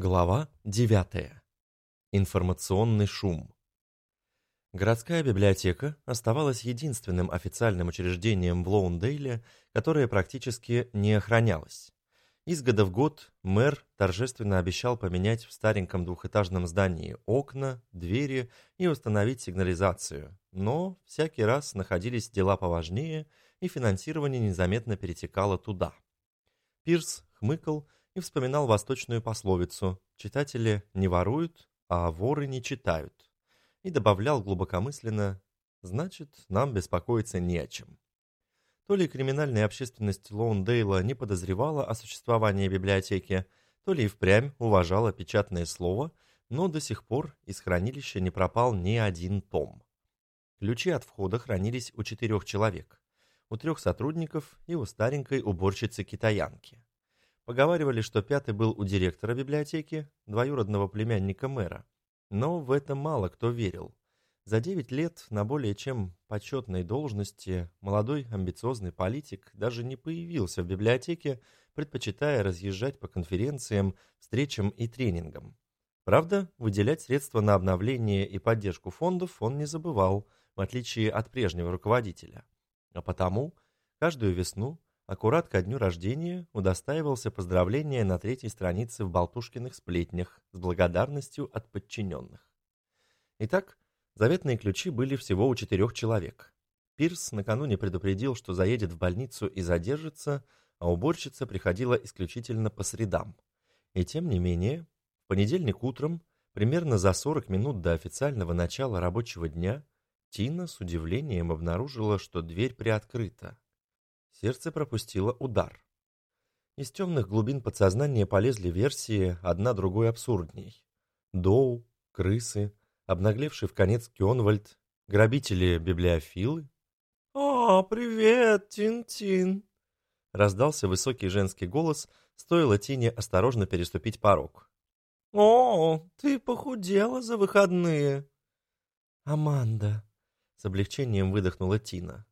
Глава 9. Информационный шум. Городская библиотека оставалась единственным официальным учреждением в Лоундейле, которое практически не охранялось. Из года в год мэр торжественно обещал поменять в стареньком двухэтажном здании окна, двери и установить сигнализацию, но всякий раз находились дела поважнее, и финансирование незаметно перетекало туда. Пирс хмыкал и вспоминал восточную пословицу «Читатели не воруют, а воры не читают», и добавлял глубокомысленно «Значит, нам беспокоиться не о чем». То ли криминальная общественность Лоундейла не подозревала о существовании библиотеки, то ли и впрямь уважала печатное слово, но до сих пор из хранилища не пропал ни один том. Ключи от входа хранились у четырех человек, у трех сотрудников и у старенькой уборщицы-китаянки. Поговаривали, что пятый был у директора библиотеки, двоюродного племянника мэра. Но в это мало кто верил. За девять лет на более чем почетной должности молодой амбициозный политик даже не появился в библиотеке, предпочитая разъезжать по конференциям, встречам и тренингам. Правда, выделять средства на обновление и поддержку фондов он не забывал, в отличие от прежнего руководителя. А потому каждую весну аккурат ко дню рождения удостаивался поздравления на третьей странице в Болтушкиных сплетнях с благодарностью от подчиненных. Итак, заветные ключи были всего у четырех человек. Пирс накануне предупредил, что заедет в больницу и задержится, а уборщица приходила исключительно по средам. И тем не менее, в понедельник утром, примерно за 40 минут до официального начала рабочего дня, Тина с удивлением обнаружила, что дверь приоткрыта. Сердце пропустило удар. Из темных глубин подсознания полезли версии, одна другой абсурдней. Доу, крысы, обнаглевший в конец Кёнвальд, грабители-библиофилы. «О, привет, Тин-Тин!» Раздался высокий женский голос, стоило Тине осторожно переступить порог. «О, ты похудела за выходные!» «Аманда!» — с облегчением выдохнула Тина.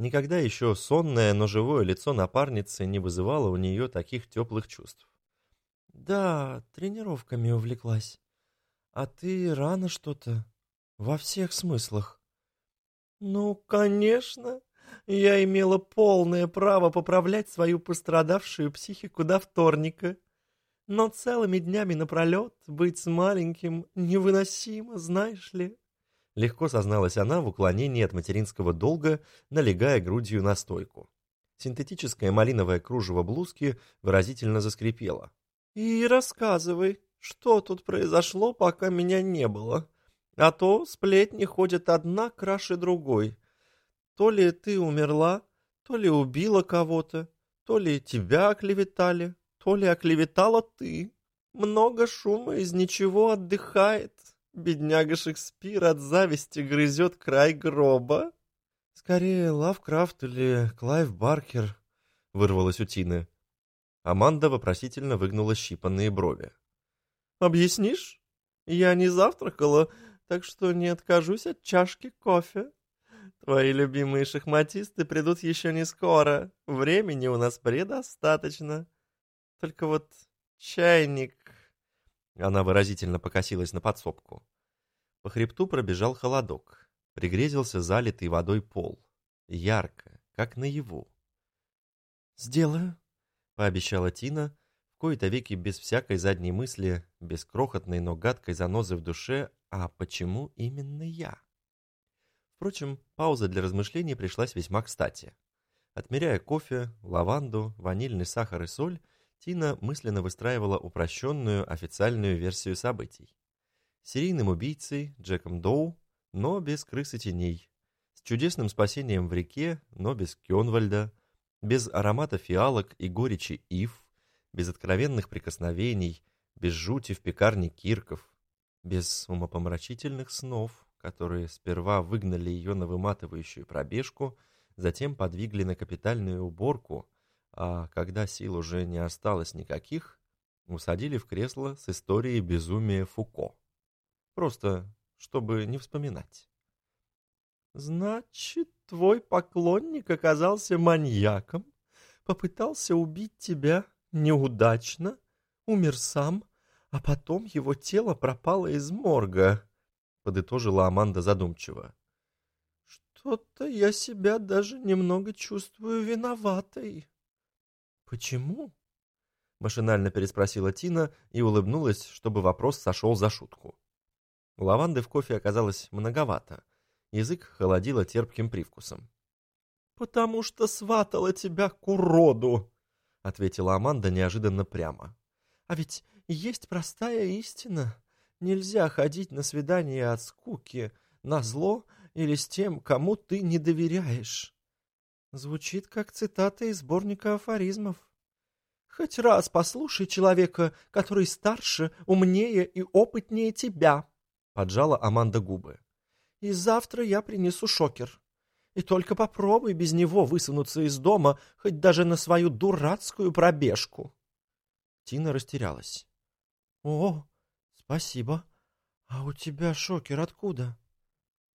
Никогда еще сонное, но живое лицо напарницы не вызывало у нее таких теплых чувств. «Да, тренировками увлеклась. А ты рано что-то. Во всех смыслах». «Ну, конечно. Я имела полное право поправлять свою пострадавшую психику до вторника. Но целыми днями напролет быть с маленьким невыносимо, знаешь ли». Легко созналась она в уклонении от материнского долга, налегая грудью на стойку. Синтетическое малиновое кружево блузки выразительно заскрипело. «И рассказывай, что тут произошло, пока меня не было. А то сплетни ходят одна краше другой. То ли ты умерла, то ли убила кого-то, то ли тебя оклеветали, то ли оклеветала ты. Много шума из ничего отдыхает. Бедняга Шекспир от зависти грызет край гроба. Скорее, Лавкрафт или Клайв Баркер, вырвалось у Тины. Аманда вопросительно выгнула щипанные брови. «Объяснишь? Я не завтракала, так что не откажусь от чашки кофе. Твои любимые шахматисты придут еще не скоро. Времени у нас предостаточно. Только вот чайник она выразительно покосилась на подсобку. По хребту пробежал холодок. Пригрезился залитый водой пол. Ярко, как наяву. «Сделаю», — пообещала Тина, в кои-то веки без всякой задней мысли, без крохотной, но гадкой занозы в душе, а почему именно я? Впрочем, пауза для размышлений пришлась весьма кстати. Отмеряя кофе, лаванду, ванильный сахар и соль, Тина мысленно выстраивала упрощенную официальную версию событий. Серийным убийцей Джеком Доу, но без крысы теней. С чудесным спасением в реке, но без Кёнвальда. Без аромата фиалок и горечи ив. Без откровенных прикосновений. Без жути в пекарне Кирков. Без умопомрачительных снов, которые сперва выгнали ее на выматывающую пробежку, затем подвигли на капитальную уборку – а когда сил уже не осталось никаких, усадили в кресло с историей безумия Фуко. Просто, чтобы не вспоминать. «Значит, твой поклонник оказался маньяком, попытался убить тебя неудачно, умер сам, а потом его тело пропало из морга», — подытожила Аманда задумчиво. «Что-то я себя даже немного чувствую виноватой». «Почему?» — машинально переспросила Тина и улыбнулась, чтобы вопрос сошел за шутку. Лаванды в кофе оказалось многовато. Язык холодило терпким привкусом. «Потому что сватала тебя к уроду!» — ответила Аманда неожиданно прямо. «А ведь есть простая истина. Нельзя ходить на свидание от скуки, на зло или с тем, кому ты не доверяешь». Звучит как цитата из сборника афоризмов. «Хоть раз послушай человека, который старше, умнее и опытнее тебя», — поджала Аманда губы. «И завтра я принесу шокер. И только попробуй без него высунуться из дома, хоть даже на свою дурацкую пробежку. Тина растерялась. «О, спасибо. А у тебя шокер откуда?»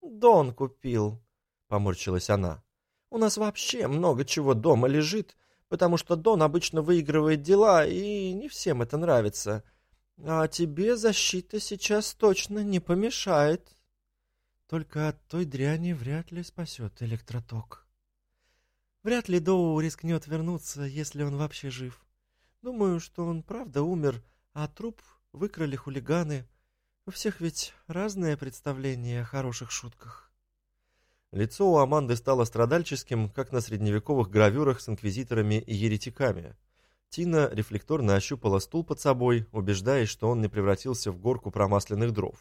«Дон купил», — поморщилась она. «У нас вообще много чего дома лежит, потому что Дон обычно выигрывает дела, и не всем это нравится. А тебе защита сейчас точно не помешает». Только от той дряни вряд ли спасет электроток. Вряд ли Доу рискнет вернуться, если он вообще жив. Думаю, что он правда умер, а труп выкрали хулиганы. У всех ведь разное представление о хороших шутках. Лицо у Аманды стало страдальческим, как на средневековых гравюрах с инквизиторами и еретиками. Тина рефлекторно ощупала стул под собой, убеждаясь, что он не превратился в горку промасленных дров.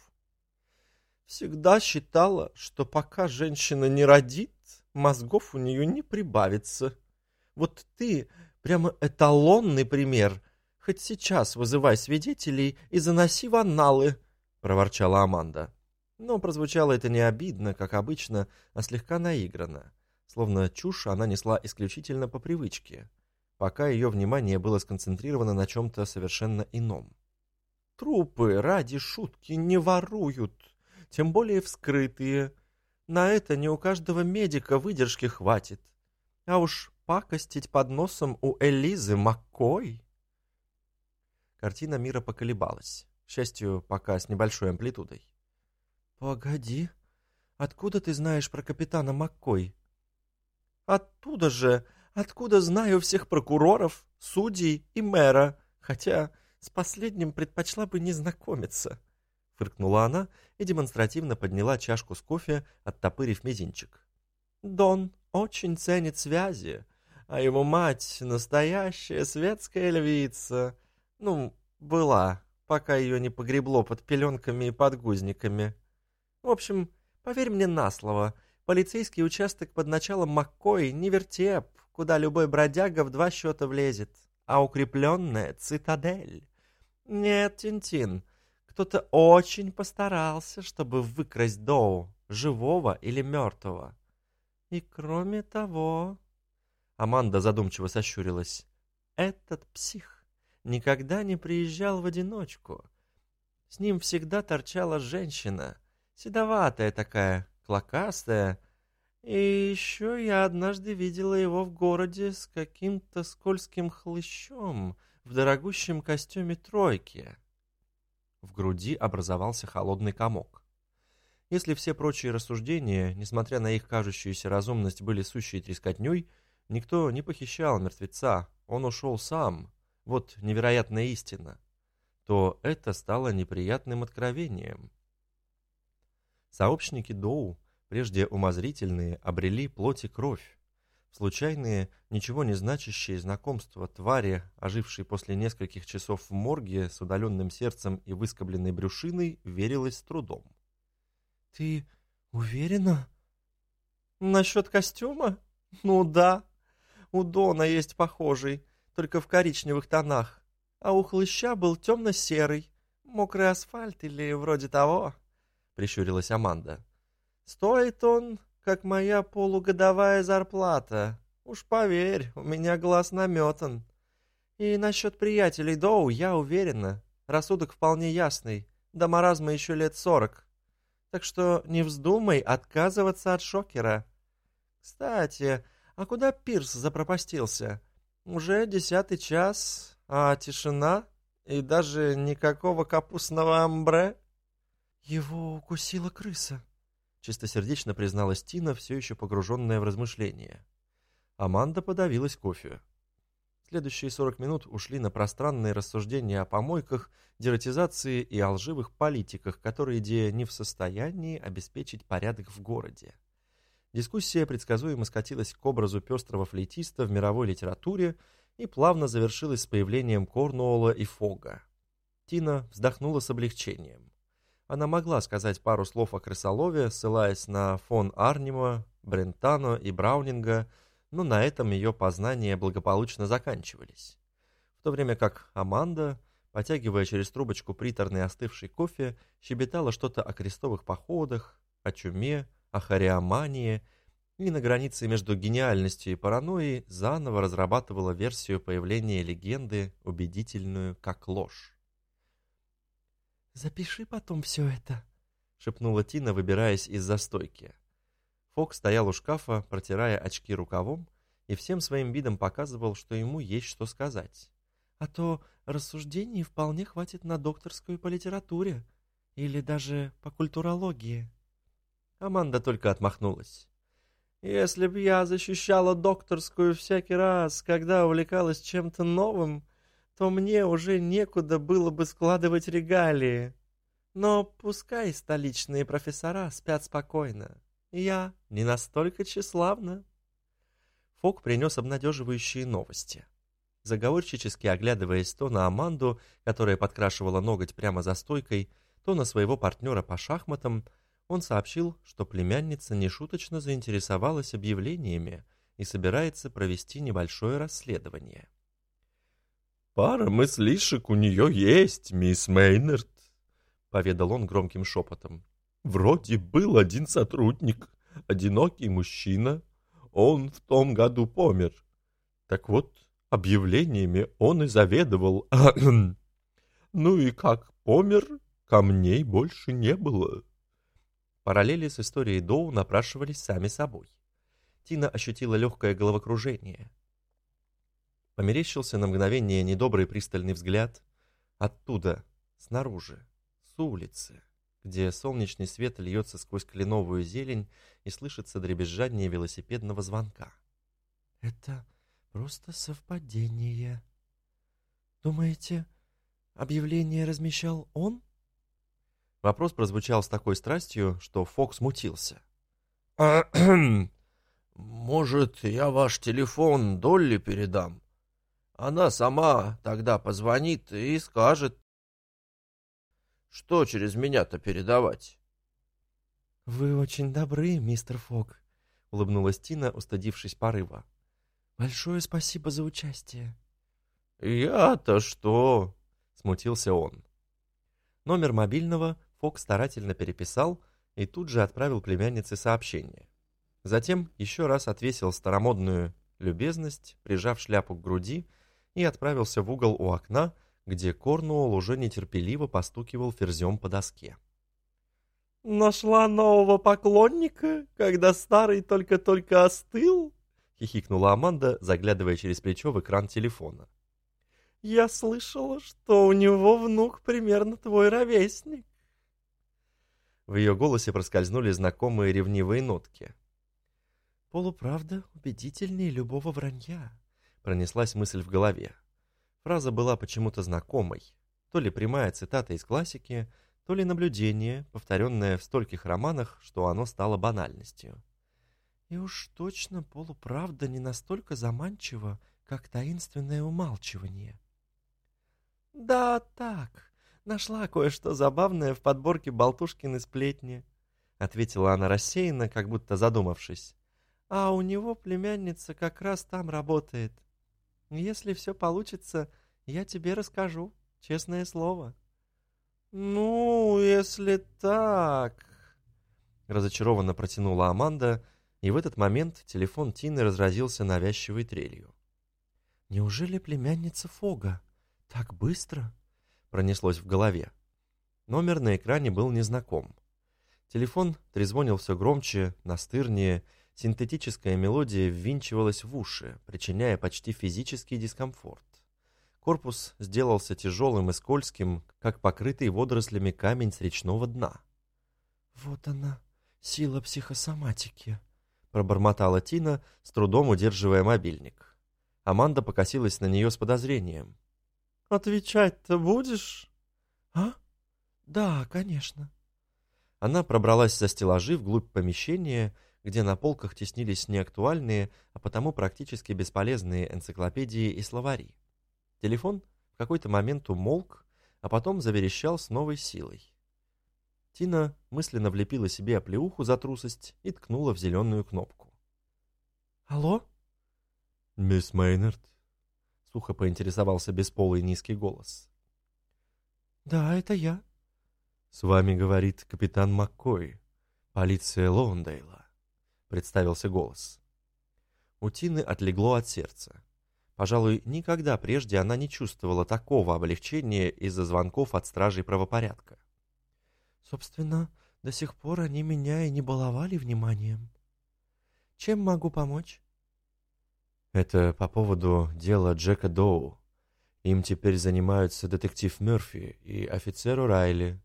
Всегда считала, что пока женщина не родит, мозгов у нее не прибавится. Вот ты прямо эталонный пример. Хоть сейчас вызывай свидетелей и заноси в анналы, — проворчала Аманда. Но прозвучало это не обидно, как обычно, а слегка наигранно. Словно чушь она несла исключительно по привычке, пока ее внимание было сконцентрировано на чем-то совершенно ином. «Трупы ради шутки не воруют», тем более вскрытые. На это не у каждого медика выдержки хватит. А уж пакостить под носом у Элизы Маккой. Картина мира поколебалась, к счастью, пока с небольшой амплитудой. «Погоди, откуда ты знаешь про капитана Маккой?» «Оттуда же, откуда знаю всех прокуроров, судей и мэра, хотя с последним предпочла бы не знакомиться». Фыркнула она и демонстративно подняла чашку с кофе, оттопырив мизинчик. «Дон очень ценит связи, а его мать — настоящая светская львица. Ну, была, пока ее не погребло под пеленками и подгузниками. В общем, поверь мне на слово, полицейский участок под началом Маккой не вертеп, куда любой бродяга в два счета влезет, а укрепленная цитадель. Нет, Тинтин, -тин, кто-то очень постарался, чтобы выкрасть Доу, живого или мертвого. И кроме того... Аманда задумчиво сощурилась. Этот псих никогда не приезжал в одиночку. С ним всегда торчала женщина, седоватая такая, клокастая. И еще я однажды видела его в городе с каким-то скользким хлыщом в дорогущем костюме тройки. В груди образовался холодный комок. Если все прочие рассуждения, несмотря на их кажущуюся разумность, были сущей трескотней, никто не похищал мертвеца, он ушел сам. Вот невероятная истина. То это стало неприятным откровением. Сообщники Доу, прежде умозрительные, обрели плоть и кровь. Случайные, ничего не значащие знакомства твари, ожившей после нескольких часов в морге с удаленным сердцем и выскобленной брюшиной, верилось с трудом. «Ты уверена?» «Насчет костюма? Ну да. У Дона есть похожий, только в коричневых тонах. А у хлыща был темно-серый, мокрый асфальт или вроде того», — прищурилась Аманда. «Стоит он как моя полугодовая зарплата. Уж поверь, у меня глаз наметан. И насчет приятелей Доу я уверена. Рассудок вполне ясный. До маразма еще лет сорок. Так что не вздумай отказываться от шокера. Кстати, а куда Пирс запропастился? Уже десятый час, а тишина? И даже никакого капустного амбре?» «Его укусила крыса», — чистосердечно призналась Тина, все еще погруженная в размышления. Аманда подавилась кофе. Следующие 40 минут ушли на пространные рассуждения о помойках, дератизации и о лживых политиках, которые идея не в состоянии обеспечить порядок в городе. Дискуссия предсказуемо скатилась к образу пестрого флейтиста в мировой литературе и плавно завершилась с появлением Корнуолла и Фога. Тина вздохнула с облегчением. Она могла сказать пару слов о крысолове, ссылаясь на фон Арнима, Брентано и Браунинга, но на этом ее познания благополучно заканчивались. В то время как Аманда, потягивая через трубочку приторный остывший кофе, щебетала что-то о крестовых походах, о чуме, о хореомании и на границе между гениальностью и паранойей заново разрабатывала версию появления легенды, убедительную как ложь. «Запиши потом все это», — шепнула Тина, выбираясь из застойки. Фок стоял у шкафа, протирая очки рукавом, и всем своим видом показывал, что ему есть что сказать. «А то рассуждений вполне хватит на докторскую по литературе или даже по культурологии». Аманда только отмахнулась. «Если б я защищала докторскую всякий раз, когда увлекалась чем-то новым, то мне уже некуда было бы складывать регалии. Но пускай столичные профессора спят спокойно. Я не настолько тщеславна». Фок принес обнадеживающие новости. Заговорщически оглядываясь то на Аманду, которая подкрашивала ноготь прямо за стойкой, то на своего партнера по шахматам, он сообщил, что племянница нешуточно заинтересовалась объявлениями и собирается провести небольшое расследование. «Пара мыслишек у нее есть, мисс Мейнард», — поведал он громким шепотом. «Вроде был один сотрудник, одинокий мужчина. Он в том году помер. Так вот, объявлениями он и заведовал. ну и как помер, камней больше не было». Параллели с историей Доу напрашивались сами собой. Тина ощутила легкое головокружение. Померещился на мгновение недобрый пристальный взгляд. Оттуда, снаружи, с улицы, где солнечный свет льется сквозь кленовую зелень и слышится дребезжание велосипедного звонка. «Это просто совпадение. Думаете, объявление размещал он?» Вопрос прозвучал с такой страстью, что Фокс смутился. «Может, я ваш телефон Долли передам? Она сама тогда позвонит и скажет, что через меня-то передавать». «Вы очень добры, мистер Фок», — улыбнулась Тина, устыдившись порыва. «Большое спасибо за участие». «Я-то что?» — смутился он. Номер мобильного Фок старательно переписал и тут же отправил племяннице сообщение. Затем еще раз отвесил старомодную любезность, прижав шляпу к груди, и отправился в угол у окна, где Корнуолл уже нетерпеливо постукивал ферзем по доске. «Нашла нового поклонника, когда старый только-только остыл?» — хихикнула Аманда, заглядывая через плечо в экран телефона. «Я слышала, что у него внук примерно твой ровесник». В ее голосе проскользнули знакомые ревнивые нотки. «Полуправда убедительнее любого вранья», — пронеслась мысль в голове. Фраза была почему-то знакомой. То ли прямая цитата из классики, то ли наблюдение, повторенное в стольких романах, что оно стало банальностью. «И уж точно полуправда не настолько заманчива, как таинственное умалчивание». «Да, так», Нашла кое-что забавное в подборке Болтушкины сплетни», — ответила она рассеянно, как будто задумавшись. «А у него племянница как раз там работает. Если все получится, я тебе расскажу, честное слово». «Ну, если так...» Разочарованно протянула Аманда, и в этот момент телефон Тины разразился навязчивой трелью. «Неужели племянница Фога? Так быстро?» пронеслось в голове. Номер на экране был незнаком. Телефон трезвонил все громче, настырнее, синтетическая мелодия ввинчивалась в уши, причиняя почти физический дискомфорт. Корпус сделался тяжелым и скользким, как покрытый водорослями камень с речного дна. «Вот она, сила психосоматики», — пробормотала Тина, с трудом удерживая мобильник. Аманда покосилась на нее с подозрением. «Отвечать-то будешь?» «А? Да, конечно». Она пробралась за стеллажи вглубь помещения, где на полках теснились неактуальные, а потому практически бесполезные энциклопедии и словари. Телефон в какой-то момент умолк, а потом заверещал с новой силой. Тина мысленно влепила себе оплеуху за трусость и ткнула в зеленую кнопку. «Алло?» «Мисс Мейнард?» — сухо поинтересовался бесполый низкий голос. «Да, это я». «С вами говорит капитан Маккой, полиция Лондейла», — представился голос. У Тины отлегло от сердца. Пожалуй, никогда прежде она не чувствовала такого облегчения из-за звонков от стражей правопорядка. «Собственно, до сих пор они меня и не баловали вниманием. Чем могу помочь?» «Это по поводу дела Джека Доу. Им теперь занимаются детектив Мерфи и офицер Райли,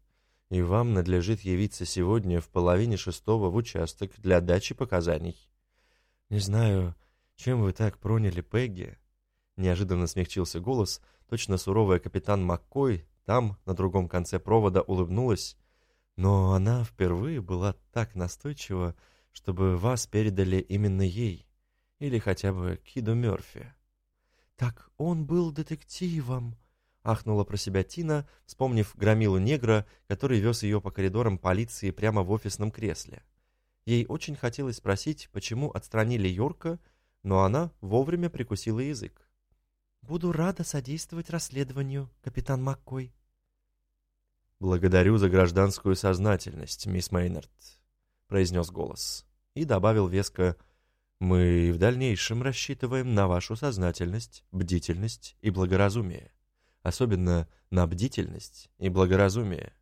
и вам надлежит явиться сегодня в половине шестого в участок для дачи показаний. Не знаю, чем вы так проняли Пегги?» Неожиданно смягчился голос, точно суровая капитан Маккой там, на другом конце провода, улыбнулась. Но она впервые была так настойчива, чтобы вас передали именно ей, или хотя бы Киду Мёрфи. «Так он был детективом», — ахнула про себя Тина, вспомнив громилу негра, который вез ее по коридорам полиции прямо в офисном кресле. Ей очень хотелось спросить, почему отстранили Йорка, но она вовремя прикусила язык. Буду рада содействовать расследованию, капитан Маккой. «Благодарю за гражданскую сознательность, мисс Мейнард», — произнес голос. И добавил веско, «Мы в дальнейшем рассчитываем на вашу сознательность, бдительность и благоразумие. Особенно на бдительность и благоразумие».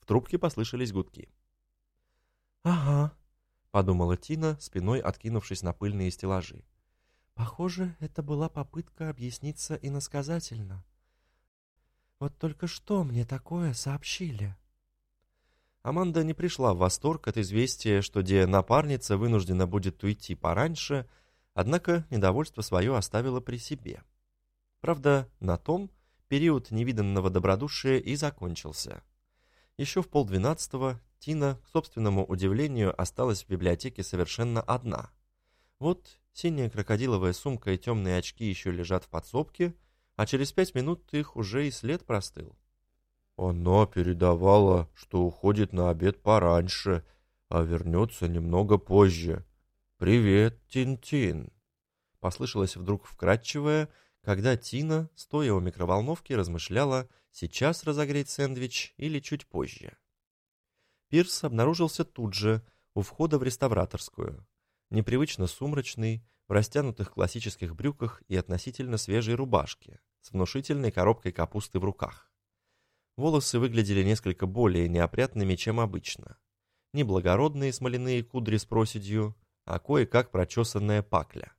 В трубке послышались гудки. «Ага», — подумала Тина, спиной откинувшись на пыльные стеллажи. Похоже, это была попытка объясниться иносказательно. Вот только что мне такое сообщили? Аманда не пришла в восторг от известия, что где напарница вынуждена будет уйти пораньше, однако недовольство свое оставила при себе. Правда, на том период невиданного добродушия и закончился. Еще в полдвенадцатого Тина, к собственному удивлению, осталась в библиотеке совершенно одна. Вот Синяя крокодиловая сумка и темные очки еще лежат в подсобке, а через пять минут их уже и след простыл. Она передавала, что уходит на обед пораньше, а вернется немного позже. «Привет, Тин-Тин!» Послышалось вдруг вкрадчивое, когда Тина, стоя у микроволновки, размышляла, сейчас разогреть сэндвич или чуть позже. Пирс обнаружился тут же, у входа в реставраторскую непривычно сумрачный, в растянутых классических брюках и относительно свежей рубашке, с внушительной коробкой капусты в руках. Волосы выглядели несколько более неопрятными, чем обычно. Не благородные смоляные кудри с проседью, а кое-как прочесанная пакля.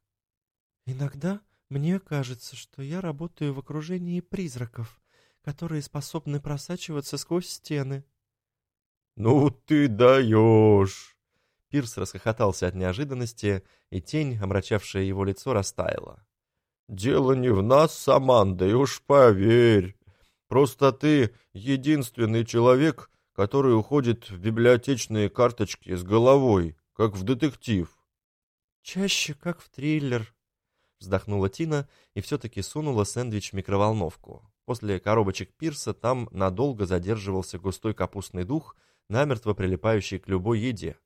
«Иногда мне кажется, что я работаю в окружении призраков, которые способны просачиваться сквозь стены». «Ну ты даешь!» Пирс расхохотался от неожиданности, и тень, омрачавшая его лицо, растаяла. «Дело не в нас с Амандой, уж поверь. Просто ты единственный человек, который уходит в библиотечные карточки с головой, как в детектив». «Чаще, как в триллер», — вздохнула Тина и все-таки сунула сэндвич в микроволновку. После коробочек Пирса там надолго задерживался густой капустный дух, намертво прилипающий к любой еде.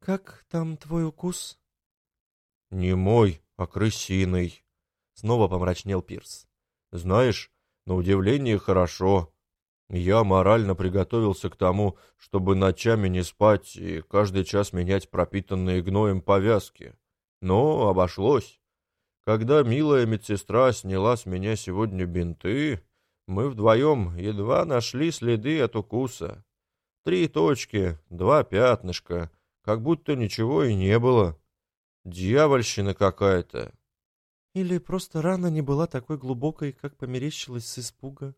«Как там твой укус?» «Не мой, а крысиный», — снова помрачнел Пирс. «Знаешь, на удивление хорошо. Я морально приготовился к тому, чтобы ночами не спать и каждый час менять пропитанные гноем повязки. Но обошлось. Когда милая медсестра сняла с меня сегодня бинты, мы вдвоем едва нашли следы от укуса. Три точки, два пятнышка — как будто ничего и не было. Дьявольщина какая-то. Или просто рана не была такой глубокой, как померещилась с испуга?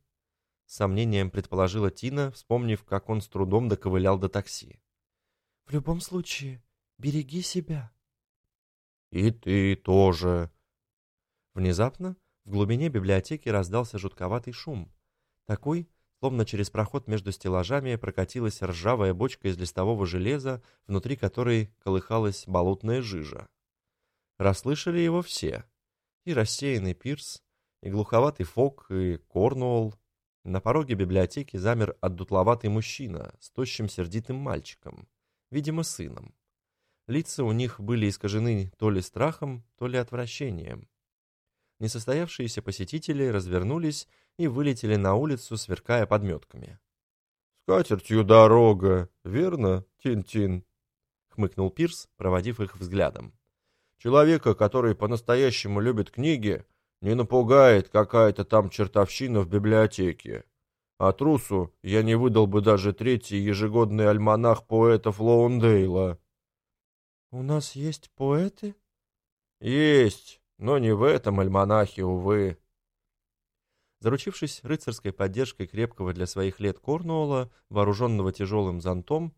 С сомнением предположила Тина, вспомнив, как он с трудом доковылял до такси. В любом случае, береги себя. И ты тоже. Внезапно в глубине библиотеки раздался жутковатый шум. Такой, словно через проход между стеллажами прокатилась ржавая бочка из листового железа, внутри которой колыхалась болотная жижа. Расслышали его все. И рассеянный Пирс, и глуховатый Фок, и Корнуолл. На пороге библиотеки замер отдутловатый мужчина с тощим сердитым мальчиком, видимо, сыном. Лица у них были искажены то ли страхом, то ли отвращением. Несостоявшиеся посетители развернулись и вылетели на улицу, сверкая подметками. «С катертью дорога, верно, Тин-Тин?» — хмыкнул Пирс, проводив их взглядом. «Человека, который по-настоящему любит книги, не напугает какая-то там чертовщина в библиотеке. А трусу я не выдал бы даже третий ежегодный альманах поэтов Лоундейла». «У нас есть поэты?» «Есть, но не в этом альманахе, увы». Заручившись рыцарской поддержкой крепкого для своих лет Корнуола, вооруженного тяжелым зонтом,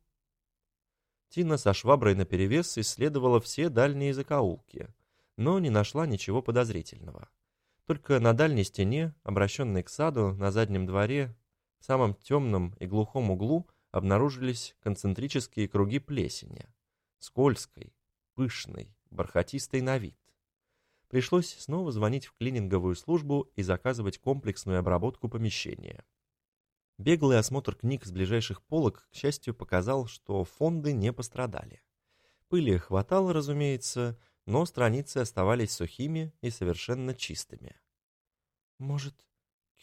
Тина со шваброй наперевес исследовала все дальние закоулки, но не нашла ничего подозрительного. Только на дальней стене, обращенной к саду, на заднем дворе, в самом темном и глухом углу обнаружились концентрические круги плесени скользкой, пышной, бархатистой на вид. Пришлось снова звонить в клининговую службу и заказывать комплексную обработку помещения. Беглый осмотр книг с ближайших полок, к счастью, показал, что фонды не пострадали. Пыли хватало, разумеется, но страницы оставались сухими и совершенно чистыми. «Может,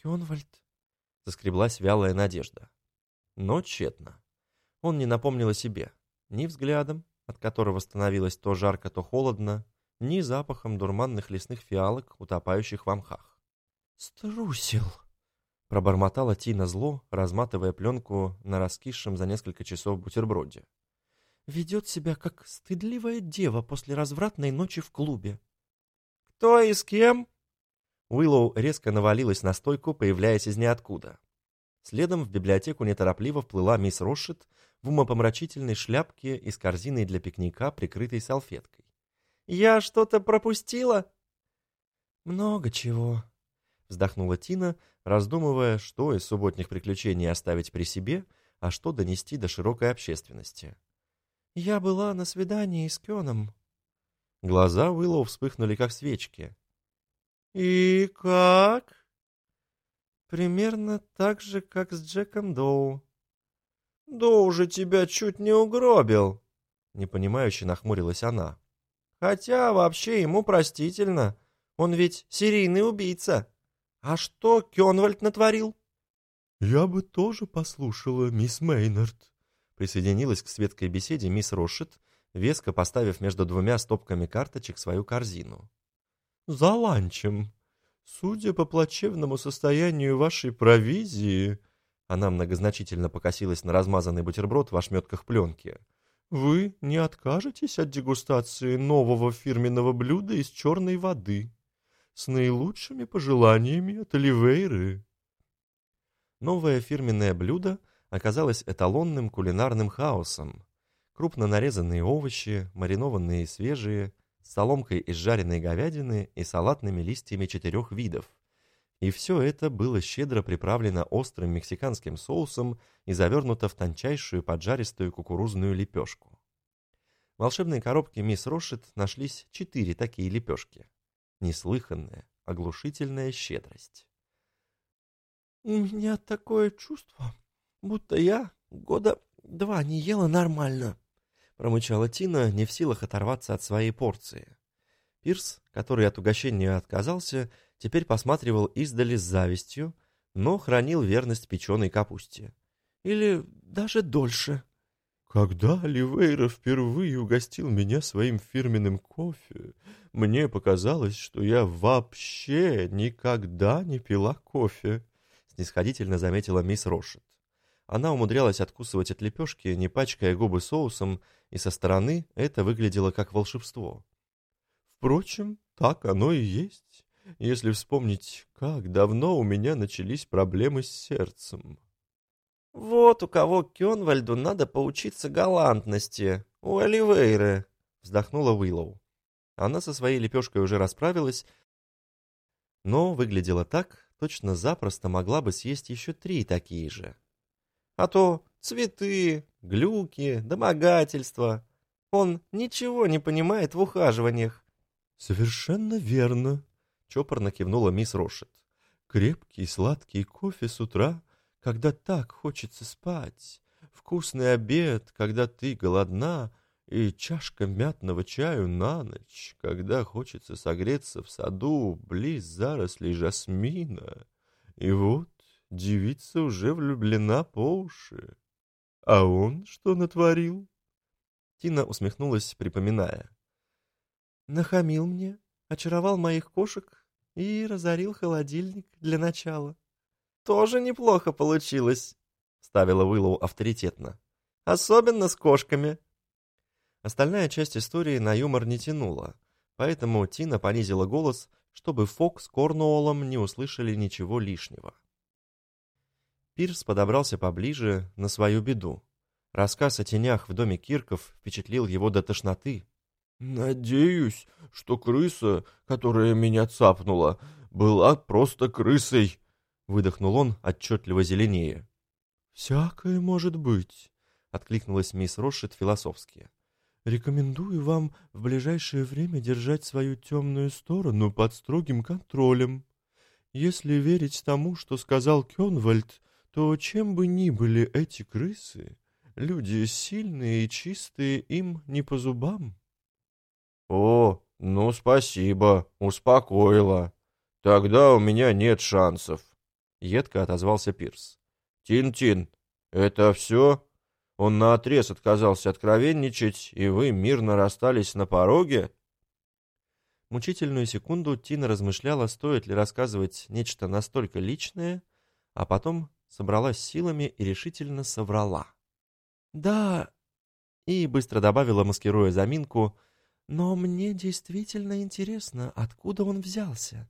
Кёнвальд?» — заскреблась вялая надежда. Но тщетно. Он не напомнил о себе. Ни взглядом, от которого становилось то жарко, то холодно, ни запахом дурманных лесных фиалок, утопающих в мхах. «Струсил!» — пробормотала Тина зло, разматывая пленку на раскисшем за несколько часов бутерброде. «Ведет себя, как стыдливая дева после развратной ночи в клубе». «Кто и с кем?» Уиллоу резко навалилась на стойку, появляясь из ниоткуда. Следом в библиотеку неторопливо вплыла мисс Рошет в умопомрачительной шляпке и с корзиной для пикника, прикрытой салфеткой. «Я что-то пропустила?» «Много чего», — вздохнула Тина, раздумывая, что из субботних приключений оставить при себе, а что донести до широкой общественности. «Я была на свидании с Кёном». Глаза Уиллоу вспыхнули, как свечки. «И как?» «Примерно так же, как с Джеком Доу», да уже тебя чуть не угробил!» Непонимающе нахмурилась она. «Хотя вообще ему простительно. Он ведь серийный убийца. А что Кёнвальд натворил?» «Я бы тоже послушала, мисс Мейнард», присоединилась к светской беседе мисс Рошет, веско поставив между двумя стопками карточек свою корзину. «За ланчем. Судя по плачевному состоянию вашей провизии, она многозначительно покосилась на размазанный бутерброд в ошметках пленки. «Вы не откажетесь от дегустации нового фирменного блюда из черной воды с наилучшими пожеланиями от Оливейры?» Новое фирменное блюдо оказалось эталонным кулинарным хаосом. Крупно нарезанные овощи, маринованные и свежие, с соломкой из жареной говядины и салатными листьями четырех видов – и все это было щедро приправлено острым мексиканским соусом и завернуто в тончайшую поджаристую кукурузную лепешку. В волшебной коробке мисс Рошет нашлись четыре такие лепешки. Неслыханная, оглушительная щедрость. «У меня такое чувство, будто я года два не ела нормально», промычала Тина, не в силах оторваться от своей порции. Пирс, который от угощения отказался, теперь посматривал издали с завистью, но хранил верность печеной капусте. Или даже дольше. Когда Оливейра впервые угостил меня своим фирменным кофе, мне показалось, что я вообще никогда не пила кофе, снисходительно заметила мисс Рошет. Она умудрялась откусывать от лепешки, не пачкая губы соусом, и со стороны это выглядело как волшебство. Впрочем, Так оно и есть, если вспомнить, как давно у меня начались проблемы с сердцем. «Вот у кого Кёнвальду надо поучиться галантности, у Оливейры», — вздохнула Уиллоу. Она со своей лепешкой уже расправилась, но выглядела так, точно запросто могла бы съесть еще три такие же. А то цветы, глюки, домогательства. Он ничего не понимает в ухаживаниях. «Совершенно верно», — чопорно кивнула мисс Рошет. «Крепкий сладкий кофе с утра, когда так хочется спать. Вкусный обед, когда ты голодна, и чашка мятного чаю на ночь, когда хочется согреться в саду близ зарослей жасмина. И вот девица уже влюблена по уши. А он что натворил? Тина усмехнулась, припоминая. Нахамил мне, очаровал моих кошек и разорил холодильник для начала. Тоже неплохо получилось, ставила Уиллоу авторитетно. Особенно с кошками. Остальная часть истории на юмор не тянула, поэтому Тина понизила голос, чтобы Фок с Корнуоллом не услышали ничего лишнего. Пирс подобрался поближе на свою беду. Рассказ о тенях в доме Кирков впечатлил его до тошноты. «Надеюсь, что крыса, которая меня цапнула, была просто крысой», — выдохнул он отчетливо зеленее. «Всякое может быть», — откликнулась мисс Рошет философски. Рекомендую вам в ближайшее время держать свою темную сторону под строгим контролем. Если верить тому, что сказал Кёнвальд, то чем бы ни были эти крысы, люди сильные и чистые им не по зубам. — О, ну спасибо, успокоила. Тогда у меня нет шансов, — едко отозвался Пирс. Тин-Тин, это все? Он наотрез отказался откровенничать, и вы мирно расстались на пороге?» Мучительную секунду Тина размышляла, стоит ли рассказывать нечто настолько личное, а потом собралась силами и решительно соврала. «Да...» И быстро добавила, маскируя заминку, «но мне действительно интересно, откуда он взялся.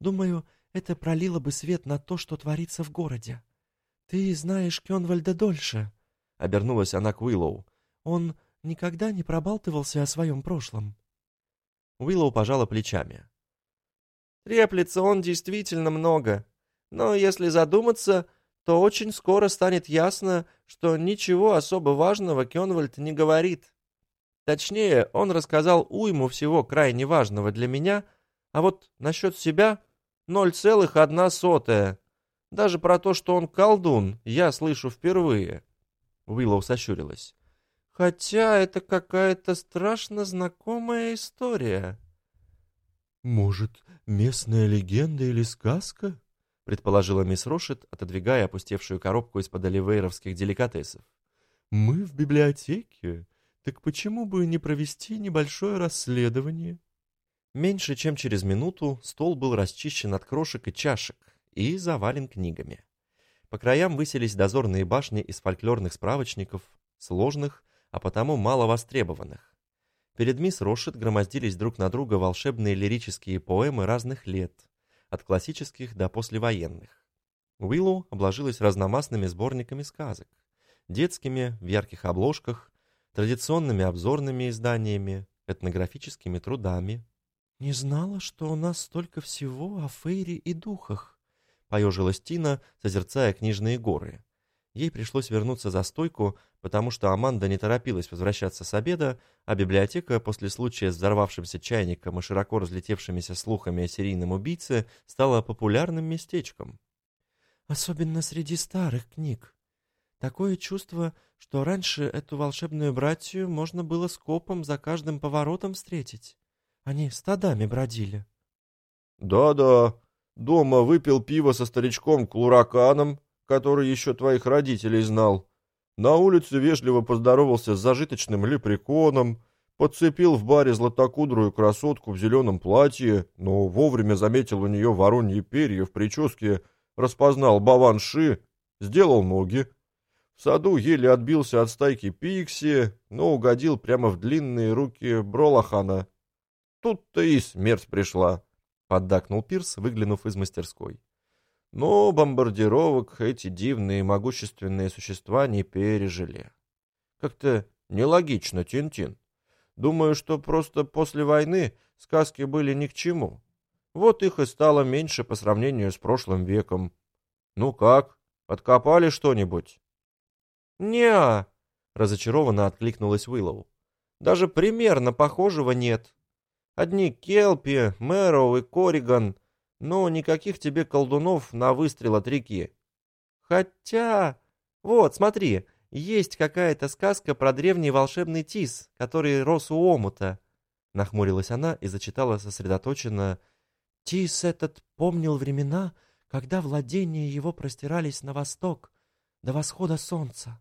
Думаю, это пролило бы свет на то, что творится в городе. Ты знаешь Кёнвальда дольше». Обернулась она к Уиллоу. «Он никогда не пробалтывался о своем прошлом». Уиллоу пожала плечами. «Треплется он действительно много. Но если задуматься, то очень скоро станет ясно, что ничего особо важного Кёнвальд не говорит. Точнее, он рассказал уйму всего крайне важного для меня, а вот насчет себя ноль целых одна сотая. Даже про то, что он колдун, я слышу впервые. Уиллоу сощурилась. «Хотя это какая-то страшно знакомая история». «Может, местная легенда или сказка?» — предположила мисс Рошет, отодвигая опустевшую коробку из-под оливейровских деликатесов. «Мы в библиотеке. Так почему бы не провести небольшое расследование?» Меньше чем через минуту стол был расчищен от крошек и чашек и завален книгами. По краям высились дозорные башни из фольклорных справочников, сложных, а потому мало востребованных. Перед мисс Рошет громоздились друг на друга волшебные лирические поэмы разных лет, от классических до послевоенных. Уиллоу обложилась разномастными сборниками сказок, детскими в ярких обложках, традиционными обзорными изданиями, этнографическими трудами. «Не знала, что у нас столько всего о фейре и духах», поежилась Тина, созерцая книжные горы. Ей пришлось вернуться за стойку, потому что Аманда не торопилась возвращаться с обеда, а библиотека после случая с взорвавшимся чайником и широко разлетевшимися слухами о серийном убийце стала популярным местечком. «Особенно среди старых книг. Такое чувство, что раньше эту волшебную братью можно было скопом за каждым поворотом встретить. Они стадами бродили». «Да-да», Дома выпил пиво со старичком Клураканом, который еще твоих родителей знал. На улице вежливо поздоровался с зажиточным лепреконом, подцепил в баре златокудрую красотку в зеленом платье, но вовремя заметил у нее вороньи перья в прическе, распознал баванши, сделал ноги. В саду еле отбился от стайки пикси, но угодил прямо в длинные руки Бролахана. тут-то и смерть пришла, поддакнул Пирс, выглянув из мастерской. Но бомбардировок эти дивные могущественные существа не пережили. Как-то нелогично, Тинтин. -тин. Думаю, что просто после войны сказки были ни к чему. Вот их и стало меньше по сравнению с прошлым веком. Ну как, подкопали что-нибудь? «Не-а», разочарованно откликнулась Уиллоу. «Даже примерно похожего нет. Одни Келпи, Мэроу и Кориган, но никаких тебе колдунов на выстрел от реки. Хотя... Вот, смотри, есть какая-то сказка про древний волшебный тис, который рос у омута. Нахмурилась она и зачитала сосредоточенно. Тис этот помнил времена, когда владения его простирались на восток, до восхода солнца,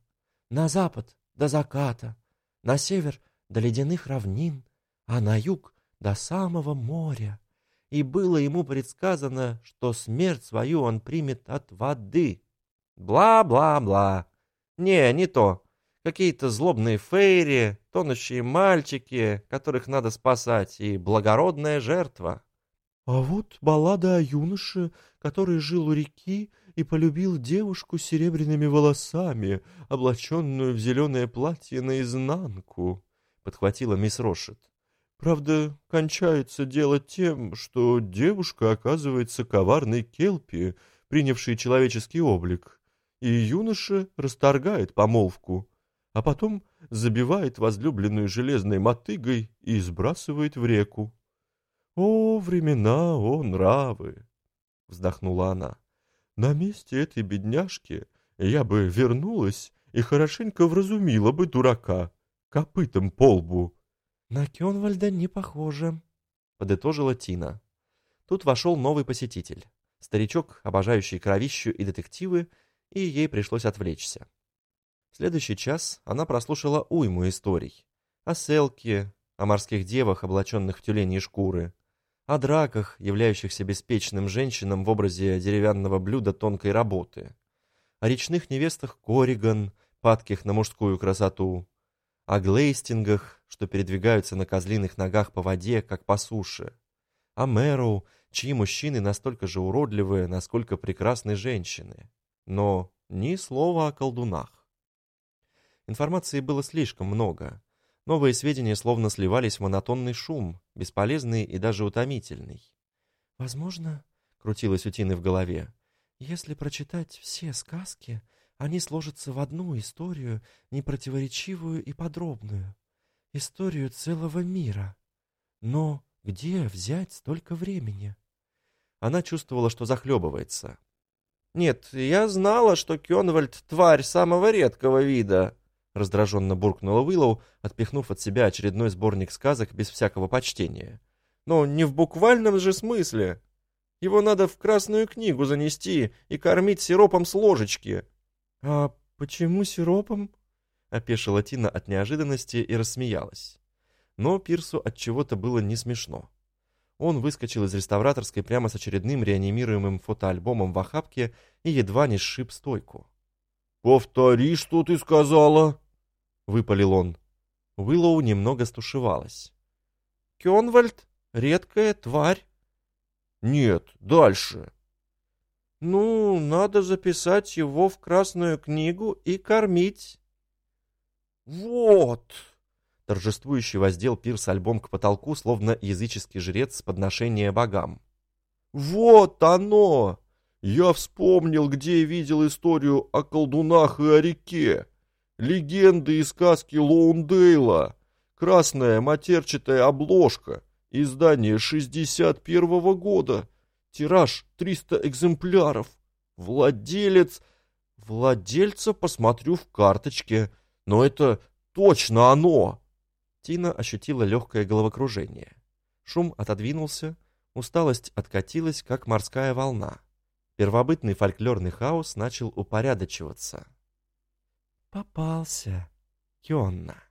на запад, до заката, на север, до ледяных равнин, а на юг, до самого моря. И было ему предсказано, что смерть свою он примет от воды. Бла-бла-бла. Не, не то. Какие-то злобные фейри, тонущие мальчики, которых надо спасать, и благородная жертва. А вот баллада о юноше, который жил у реки и полюбил девушку с серебряными волосами, облаченную в зеленое платье наизнанку, — подхватила мисс Рошет. Правда, кончается дело тем, что девушка оказывается коварной келпи, принявшей человеческий облик и юноша расторгает помолвку, а потом забивает возлюбленную железной мотыгой и сбрасывает в реку. «О, времена, о, нравы!» — вздохнула она. «На месте этой бедняжки я бы вернулась и хорошенько вразумила бы дурака копытом по лбу». «На Кёнвальда не похоже», — подытожила Тина. Тут вошел новый посетитель. Старичок, обожающий кровищу и детективы, и ей пришлось отвлечься. В следующий час она прослушала уйму историй. О селке, о морских девах, облаченных в тюленьи шкуры, о драках, являющихся беспечным женщинам в образе деревянного блюда тонкой работы, о речных невестах Кориган, падких на мужскую красоту, о глейстингах, что передвигаются на козлиных ногах по воде, как по суше, о Мэроу, чьи мужчины настолько же уродливые, насколько прекрасны женщины но ни слова о колдунах. Информации было слишком много. Новые сведения словно сливались в монотонный шум, бесполезный и даже утомительный. «Возможно, — крутилось у в голове, — если прочитать все сказки, они сложатся в одну историю, непротиворечивую и подробную. Историю целого мира. Но где взять столько времени?» Она чувствовала, что захлебывается. «Нет, я знала, что Кёнвальд — тварь самого редкого вида», — раздраженно буркнула Уиллоу, отпихнув от себя очередной сборник сказок без всякого почтения. «Но не в буквальном же смысле. Его надо в Красную книгу занести и кормить сиропом с ложечки». «А почему сиропом?» — опешила Тина от неожиданности и рассмеялась. Но Пирсу от чего-то было не смешно. Он выскочил из реставраторской прямо с очередным реанимируемым фотоальбомом в охапке и едва не сшиб стойку. «Повтори, что ты сказала!» — выпалил он. Уиллоу немного стушевалась. «Кёнвальд — редкая тварь». «Нет, дальше». «Ну, надо записать его в Красную книгу и кормить». «Вот!» торжествующий воздел Пирс альбом к потолку, словно языческий жрец с подношения богам. «Вот оно! Я вспомнил, где видел историю о колдунах и о реке. Легенды и сказки Лоундейла. Красная матерчатая обложка. Издание 61-го года. Тираж 300 экземпляров. Владелец... Владельца посмотрю в карточке. Но это точно оно!» Тина ощутила легкое головокружение. Шум отодвинулся, усталость откатилась, как морская волна. Первобытный фольклорный хаос начал упорядочиваться. «Попался, Кённа!»